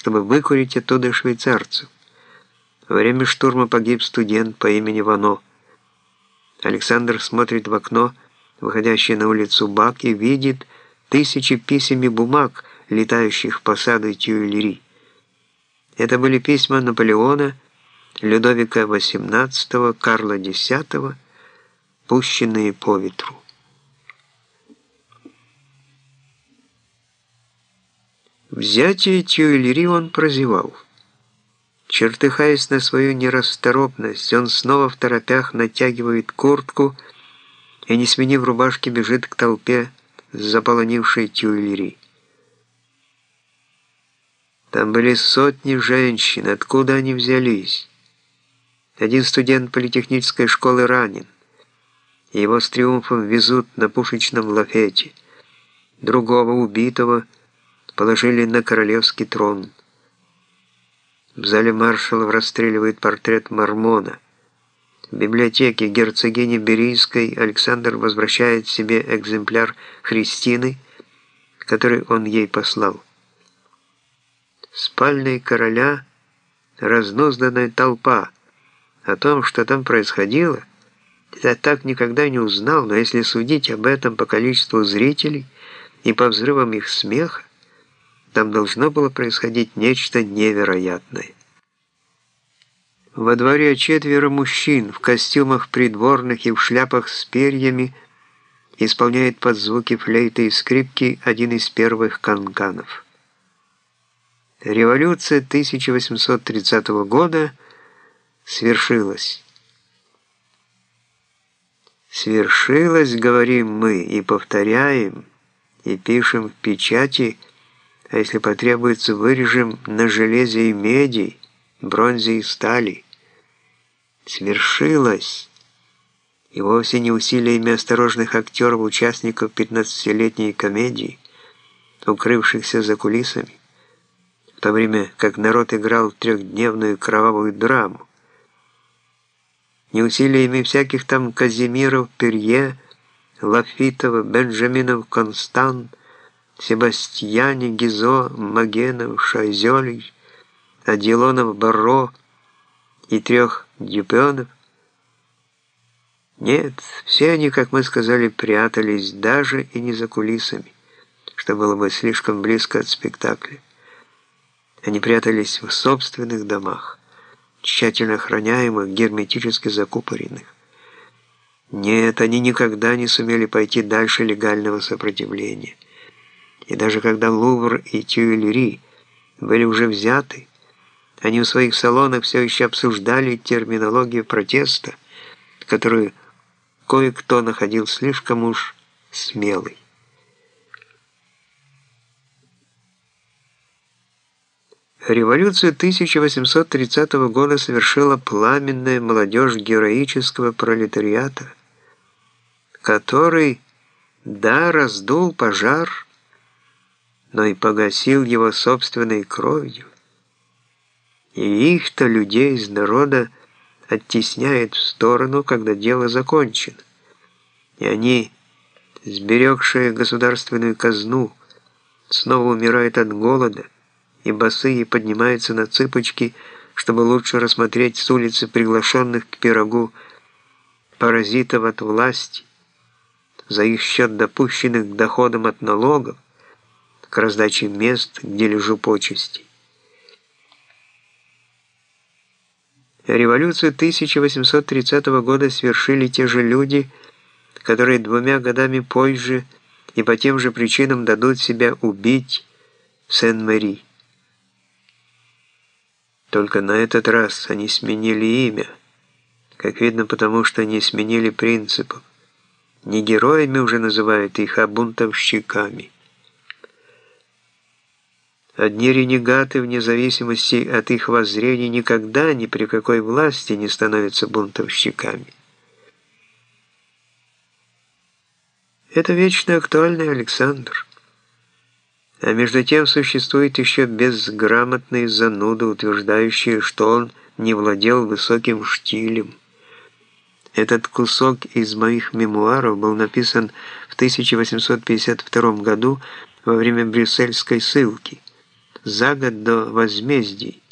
чтобы выкурить оттуда швейцарцев. Во время штурма погиб студент по имени Вано. Александр смотрит в окно, выходящее на улицу Бак, и видит тысячи писем и бумаг, летающих по саду Тюильри. Это были письма Наполеона, Людовика XVIII, Карла X, пущенные по ветру. Взятие Тюильри он прозевал. Чертыхаясь на свою нерасторопность, он снова в торопях натягивает куртку и, не сменив рубашки, бежит к толпе, заполонившей Тюильри. Там были сотни женщин, откуда они взялись. Один студент политехнической школы ранен. Его с триумфом везут на пушечном лафете. Другого убитого – положили на королевский трон. В зале маршалов расстреливает портрет Мормона. В библиотеке герцогини Берийской Александр возвращает себе экземпляр Христины, который он ей послал. Спальной короля разнузданная толпа. О том, что там происходило, я так никогда не узнал, но если судить об этом по количеству зрителей и по взрывам их смеха, там должно было происходить нечто невероятное. Во дворе четверо мужчин в костюмах придворных и в шляпах с перьями исполняет под звуки флейты и скрипки один из первых канканов. Революция 1830 года свершилась. Свершилась, говорим мы, и повторяем, и пишем в печати – а если потребуется, вырежем на железе и меди, бронзе и стали. Свершилось. И вовсе не усилиями осторожных актеров, участников 15-летней комедии, укрывшихся за кулисами, в то время как народ играл трехдневную кровавую драму. Не усилиями всяких там Казимиров, Перье, Лафитов, Бенджаминов, Констант, Себастьяне, Гизо, Магенов, Шайзель, Аделонов, Барро и трех Дюпенов. Нет, все они, как мы сказали, прятались даже и не за кулисами, что было бы слишком близко от спектакля. Они прятались в собственных домах, тщательно охраняемых, герметически закупоренных. Нет, они никогда не сумели пойти дальше легального сопротивления. И даже когда Лувр и Тюильри были уже взяты, они в своих салонах все еще обсуждали терминологию протеста, которую кое-кто находил слишком уж смелой. Революцию 1830 года совершила пламенная молодежь героического пролетариата, который, да, раздул пожар, но и погасил его собственной кровью. И их-то, людей из народа, оттесняет в сторону, когда дело закончено. И они, сберегшие государственную казну, снова умирают от голода, и босые поднимаются на цыпочки, чтобы лучше рассмотреть с улицы приглашенных к пирогу паразитов от власти, за их счет допущенных к доходам от налогов, к раздаче мест, где лежу почести. Революцию 1830 года свершили те же люди, которые двумя годами позже и по тем же причинам дадут себя убить в Сен-Мари. Только на этот раз они сменили имя, как видно потому, что не сменили принципов. Не героями уже называют их, а бунтовщиками. Одни ренегаты, вне зависимости от их воззрений, никогда ни при какой власти не становятся бунтовщиками. Это вечно актуальный Александр. А между тем существует еще безграмотные зануды, утверждающие, что он не владел высоким штилем. Этот кусок из моих мемуаров был написан в 1852 году во время брюссельской ссылки. За год до возмездий.